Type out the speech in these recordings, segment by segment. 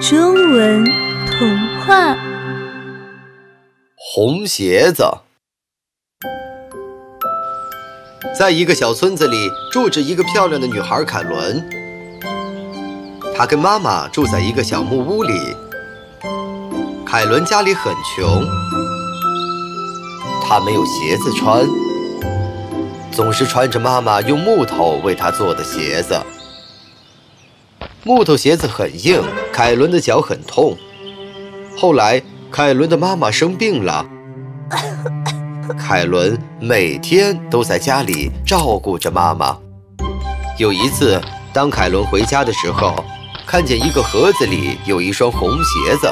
中文童话。红鞋子，在一个小村子里住着一个漂亮的女孩凯伦。她跟妈妈住在一个小木屋里。凯伦家里很穷，她没有鞋子穿，总是穿着妈妈用木头为她做的鞋子。木头鞋子很硬，凯伦的脚很痛。后来，凯伦的妈妈生病了，凯伦每天都在家里照顾着妈妈。有一次，当凯伦回家的时候，看见一个盒子里有一双红鞋子，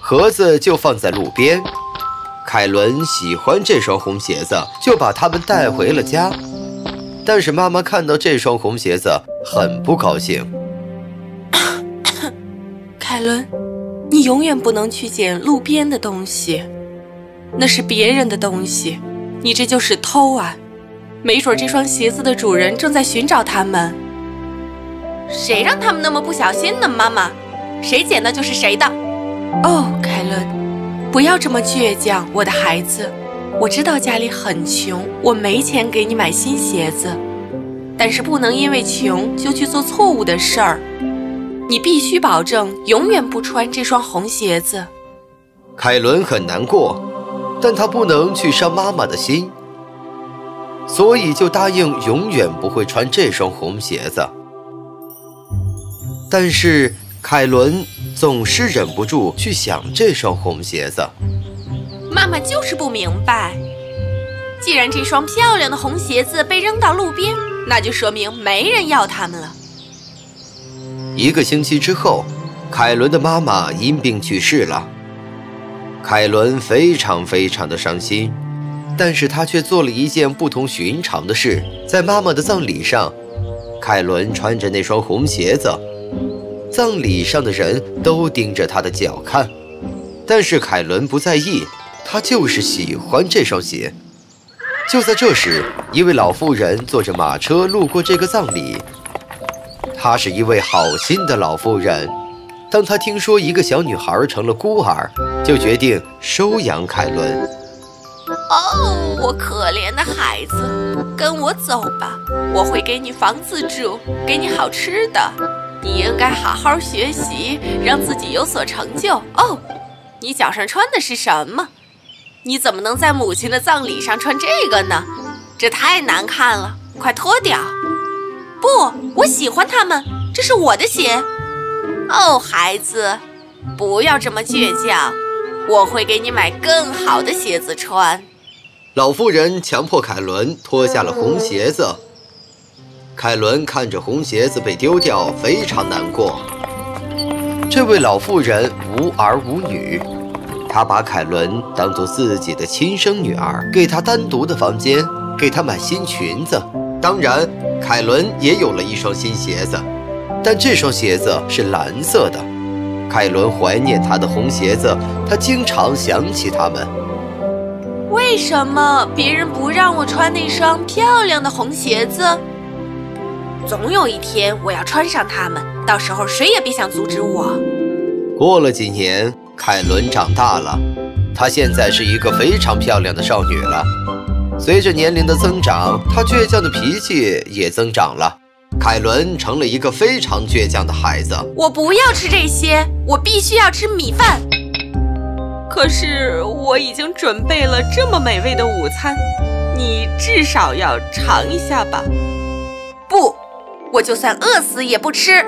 盒子就放在路边。凯伦喜欢这双红鞋子，就把它们带回了家。但是妈妈看到这双红鞋子，很不高兴。凯伦，你永远不能去捡路边的东西，那是别人的东西，你这就是偷啊！没准这双鞋子的主人正在寻找他们。谁让他们那么不小心呢？妈妈，谁捡的就是谁的。哦，凯伦，不要这么倔强，我的孩子。我知道家里很穷，我没钱给你买新鞋子，但是不能因为穷就去做错误的事儿。你必须保证永远不穿这双红鞋子。凯伦很难过，但她不能去伤妈妈的心，所以就答应永远不会穿这双红鞋子。但是凯伦总是忍不住去想这双红鞋子。妈妈就是不明白，既然这双漂亮的红鞋子被扔到路边，那就说明没人要它们了。一个星期之后，凯伦的妈妈因病去世了。凯伦非常非常的伤心，但是他却做了一件不同寻常的事。在妈妈的葬礼上，凯伦穿着那双红鞋子，葬礼上的人都盯着他的脚看，但是凯伦不在意。他就是喜欢这双鞋。就在这时，一位老妇人坐着马车路过这个葬礼。她是一位好心的老妇人。当她听说一个小女孩成了孤儿，就决定收养凯伦。哦，我可怜的孩子，跟我走吧，我会给你房子住，给你好吃的。你应该好好学习，让自己有所成就。哦，你脚上穿的是什么？你怎么能在母亲的葬礼上穿这个呢？这太难看了，快脱掉！不，我喜欢它们，这是我的鞋。哦，孩子，不要这么倔强，我会给你买更好的鞋子穿。老妇人强迫凯伦脱下了红鞋子。凯伦看着红鞋子被丢掉，非常难过。这位老妇人无儿无女。他把凯伦当做自己的亲生女儿，给她单独的房间，给她买新裙子。当然，凯伦也有了一双新鞋子，但这双鞋子是蓝色的。凯伦怀念她的红鞋子，她经常想起他们。为什么别人不让我穿那双漂亮的红鞋子？总有一天我要穿上它们，到时候谁也别想阻止我。过了几年。凯伦长大了，她现在是一个非常漂亮的少女了。随着年龄的增长，她倔强的脾气也增长了。凯伦成了一个非常倔强的孩子。我不要吃这些，我必须要吃米饭。可是我已经准备了这么美味的午餐，你至少要尝一下吧。不，我就算饿死也不吃。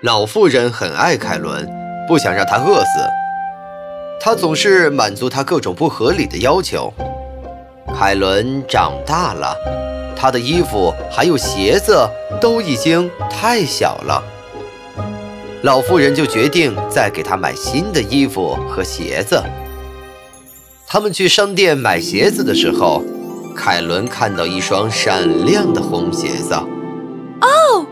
老妇人很爱凯伦。不想让他饿死，他总是满足他各种不合理的要求。凯伦长大了，他的衣服还有鞋子都已经太小了。老妇人就决定再给他买新的衣服和鞋子。他们去商店买鞋子的时候，凯伦看到一双闪亮的红鞋子。哦，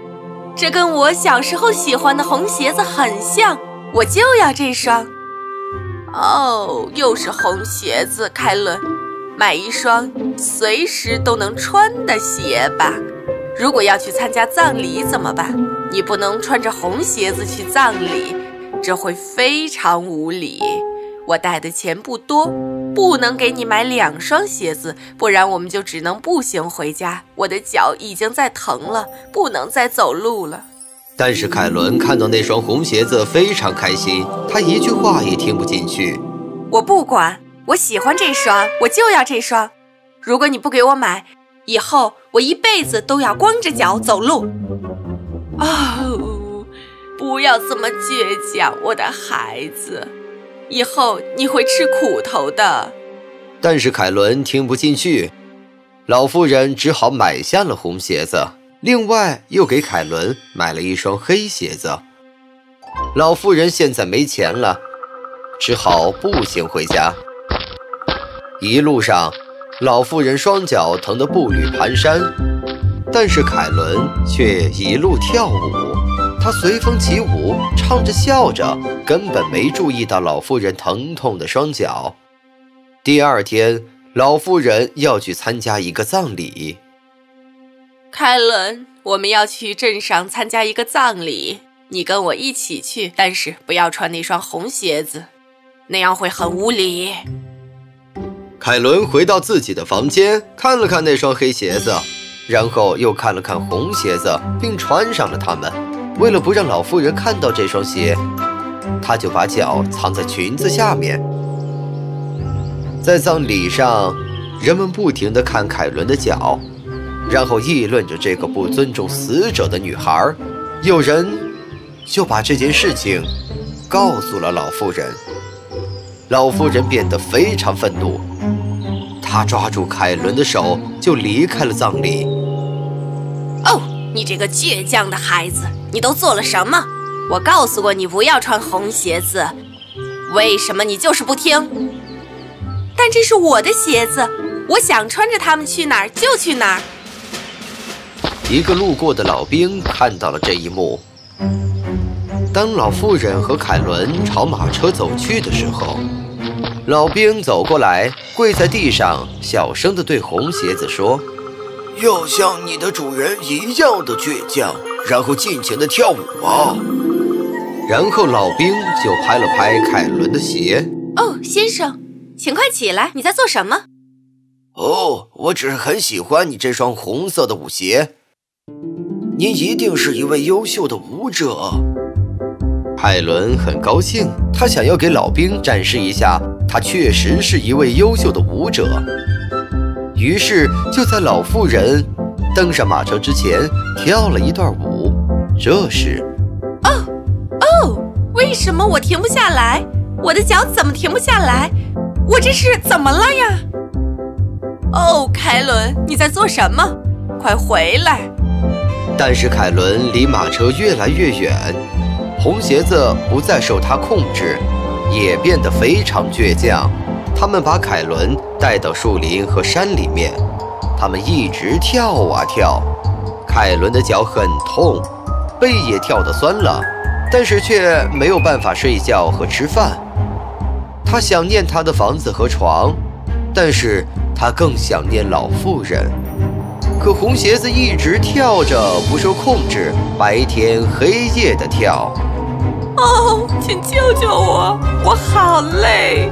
这跟我小时候喜欢的红鞋子很像。我就要这双，哦，又是红鞋子，凯伦，买一双随时都能穿的鞋吧。如果要去参加葬礼怎么办？你不能穿着红鞋子去葬礼，这会非常无礼。我带的钱不多，不能给你买两双鞋子，不然我们就只能步行回家。我的脚已经在疼了，不能再走路了。但是凯伦看到那双红鞋子非常开心，他一句话也听不进去。我不管，我喜欢这双，我就要这双。如果你不给我买，以后我一辈子都要光着脚走路。哦，不要这么倔强，我的孩子。以后你会吃苦头的，但是凯伦听不进去，老妇人只好买下了红鞋子，另外又给凯伦买了一双黑鞋子。老妇人现在没钱了，只好步行回家。一路上，老妇人双脚疼得步履蹒跚，但是凯伦却一路跳舞。他随风起舞，唱着笑着，根本没注意到老妇人疼痛的双脚。第二天，老妇人要去参加一个葬礼。凯伦，我们要去镇上参加一个葬礼，你跟我一起去，但是不要穿那双红鞋子，那样会很无礼。凯伦回到自己的房间，看了看那双黑鞋子，然后又看了看红鞋子，并穿上了它们。为了不让老妇人看到这双鞋，她就把脚藏在裙子下面。在葬礼上，人们不停地看凯伦的脚，然后议论着这个不尊重死者的女孩。有人就把这件事情告诉了老妇人。老妇人变得非常愤怒，她抓住凯伦的手就离开了葬礼。哦，你这个倔强的孩子！你都做了什么？我告诉过你不要穿红鞋子，为什么你就是不听？但这是我的鞋子，我想穿着它们去哪儿就去哪儿。一个路过的老兵看到了这一幕。当老妇人和凯伦朝马车走去的时候，老兵走过来，跪在地上，小声地对红鞋子说：“要像你的主人一样的倔强。”然后尽情的跳舞啊！然后老兵就拍了拍凯伦的鞋。哦，先生，请快起来！你在做什么？哦，我只是很喜欢你这双红色的舞鞋。您一定是一位优秀的舞者。凯伦很高兴，他想要给老兵展示一下，他确实是一位优秀的舞者。于是就在老妇人登上马车之前跳了一段舞。这时，哦哦，为什么我停不下来？我的脚怎么停不下来？我这是怎么了呀？哦，凯伦，你在做什么？快回来！但是凯伦离马车越来越远，红鞋子不再受他控制，也变得非常倔强。他们把凯伦带到树林和山里面，他们一直跳啊跳，凯伦的脚很痛。背也跳得酸了，但是却没有办法睡觉和吃饭。他想念他的房子和床，但是他更想念老妇人。可红鞋子一直跳着，不受控制，白天黑夜的跳。哦，请救救我，我好累。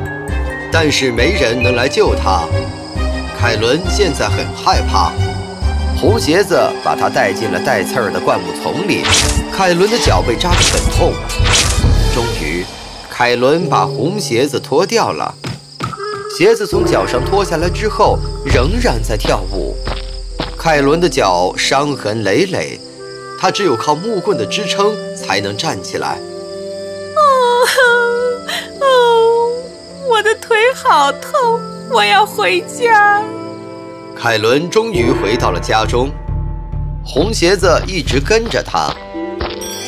但是没人能来救他。凯伦现在很害怕。红鞋子把他带进了带刺儿的灌木丛里，凯伦的脚被扎得很痛。终于，凯伦把红鞋子脱掉了。鞋子从脚上脱下来之后，仍然在跳舞。凯伦的脚伤痕累累，他只有靠木棍的支撑才能站起来。哦哦，我的腿好痛，我要回家。凯伦终于回到了家中，红鞋子一直跟着他。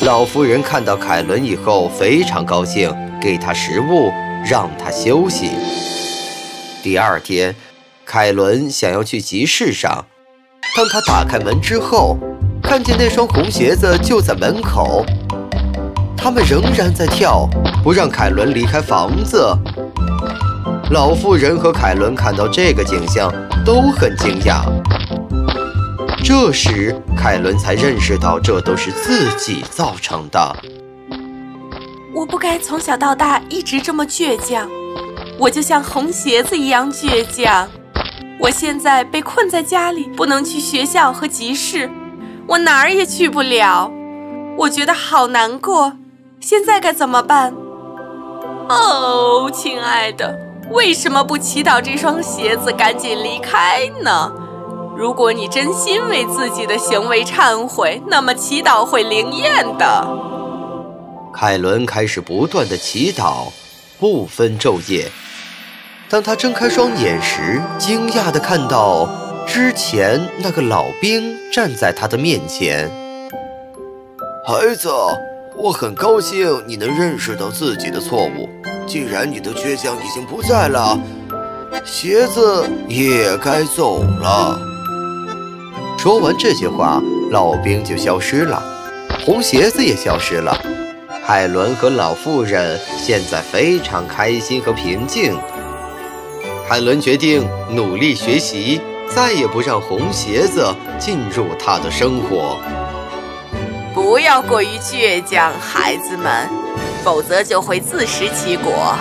老妇人看到凯伦以后非常高兴，给他食物，让他休息。第二天，凯伦想要去集市上，当他打开门之后，看见那双红鞋子就在门口，他们仍然在跳，不让凯伦离开房子。老妇人和凯伦看到这个景象都很惊讶。这时，凯伦才认识到这都是自己造成的。我不该从小到大一直这么倔强，我就像红鞋子一样倔强。我现在被困在家里，不能去学校和集市，我哪儿也去不了。我觉得好难过，现在该怎么办？哦，亲爱的，为什么不祈祷这双鞋子赶紧离开呢？如果你真心为自己的行为忏悔，那么祈祷会灵验的。凯伦开始不断的祈祷，不分昼夜。当他睁开双眼时，惊讶地看到之前那个老兵站在他的面前。孩子，我很高兴你能认识到自己的错误。既然你的倔强已经不在了，鞋子也该走了。说完这些话，老兵就消失了，红鞋子也消失了。海伦和老妇人现在非常开心和平静。海伦决定努力学习，再也不让红鞋子进入她的生活。不要过于倔强，孩子们，否则就会自食其果。